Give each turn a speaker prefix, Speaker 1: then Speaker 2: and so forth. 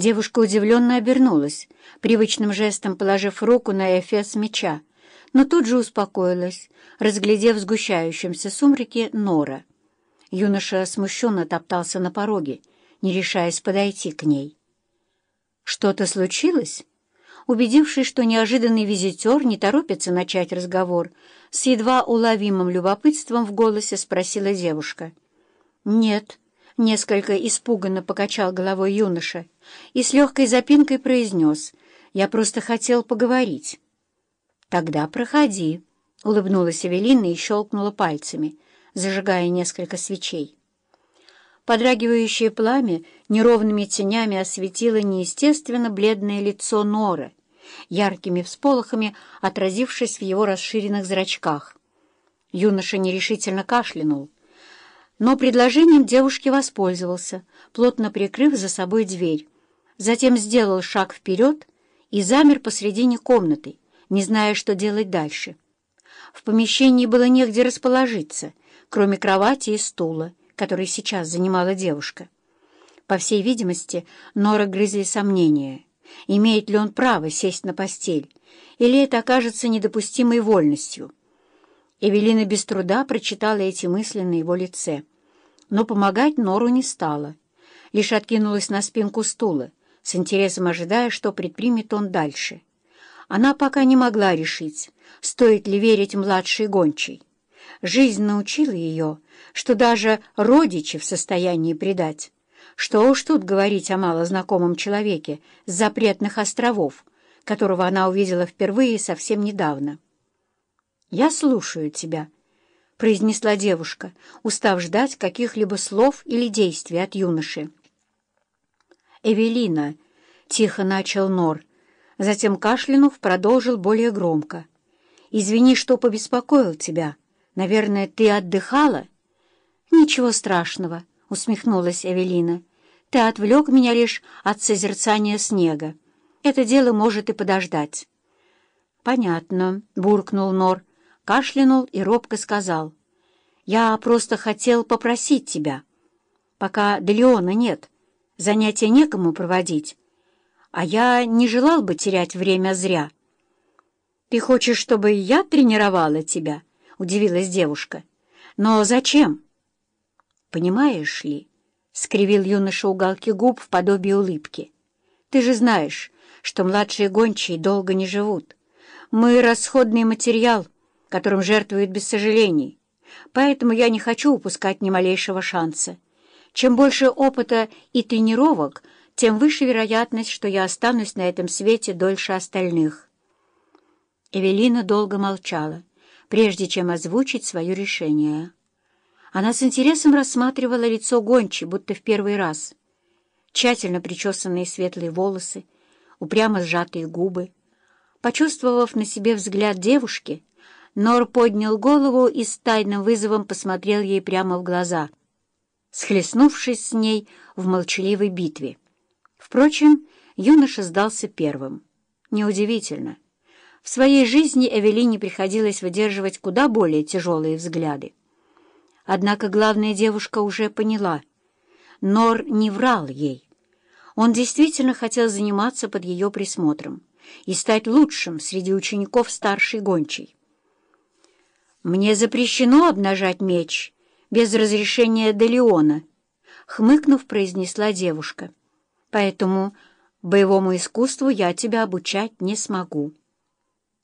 Speaker 1: Девушка удивленно обернулась, привычным жестом положив руку на эфес меча, но тут же успокоилась, разглядев в сгущающемся сумраке нора. Юноша смущенно топтался на пороге, не решаясь подойти к ней. «Что-то случилось?» Убедившись, что неожиданный визитер не торопится начать разговор, с едва уловимым любопытством в голосе спросила девушка. «Нет», — несколько испуганно покачал головой юноша и с легкой запинкой произнес, «Я просто хотел поговорить». «Тогда проходи», — улыбнулась Эвелина и щелкнула пальцами, зажигая несколько свечей. Подрагивающее пламя неровными тенями осветило неестественно бледное лицо Норы, яркими всполохами отразившись в его расширенных зрачках. Юноша нерешительно кашлянул, но предложением девушки воспользовался, плотно прикрыв за собой дверь. Затем сделал шаг вперед и замер посредине комнаты, не зная, что делать дальше. В помещении было негде расположиться, кроме кровати и стула, который сейчас занимала девушка. По всей видимости, Нора грызли сомнения, имеет ли он право сесть на постель, или это окажется недопустимой вольностью. Эвелина без труда прочитала эти мысли на его лице, но помогать Нору не стала, лишь откинулась на спинку стула, с интересом ожидая, что предпримет он дальше. Она пока не могла решить, стоит ли верить младшей гончей. Жизнь научила ее, что даже родичи в состоянии предать. Что уж тут говорить о малознакомом человеке с запретных островов, которого она увидела впервые совсем недавно. «Я слушаю тебя», — произнесла девушка, устав ждать каких-либо слов или действий от юноши. «Эвелина», — тихо начал Нор, затем кашлянув продолжил более громко. «Извини, что побеспокоил тебя». Наверное, ты отдыхала?» «Ничего страшного», — усмехнулась Эвелина. «Ты отвлек меня лишь от созерцания снега. Это дело может и подождать». «Понятно», — буркнул Нор, кашлянул и робко сказал. «Я просто хотел попросить тебя. Пока Делеона нет, занятия некому проводить, а я не желал бы терять время зря». «Ты хочешь, чтобы я тренировала тебя?» удивилась девушка. «Но зачем?» «Понимаешь ли?» — скривил юноша уголки губ в подобии улыбки. «Ты же знаешь, что младшие гончие долго не живут. Мы — расходный материал, которым жертвуют без сожалений. Поэтому я не хочу упускать ни малейшего шанса. Чем больше опыта и тренировок, тем выше вероятность, что я останусь на этом свете дольше остальных». Эвелина долго молчала прежде чем озвучить свое решение. Она с интересом рассматривала лицо Гончи, будто в первый раз. Тщательно причесанные светлые волосы, упрямо сжатые губы. Почувствовав на себе взгляд девушки, Нор поднял голову и с тайным вызовом посмотрел ей прямо в глаза, схлестнувшись с ней в молчаливой битве. Впрочем, юноша сдался первым. Неудивительно. В своей жизни Эвелине приходилось выдерживать куда более тяжелые взгляды. Однако главная девушка уже поняла. Нор не врал ей. Он действительно хотел заниматься под ее присмотром и стать лучшим среди учеников старшей гончей. «Мне запрещено обнажать меч без разрешения Делеона», — хмыкнув, произнесла девушка. «Поэтому боевому искусству я тебя обучать не смогу».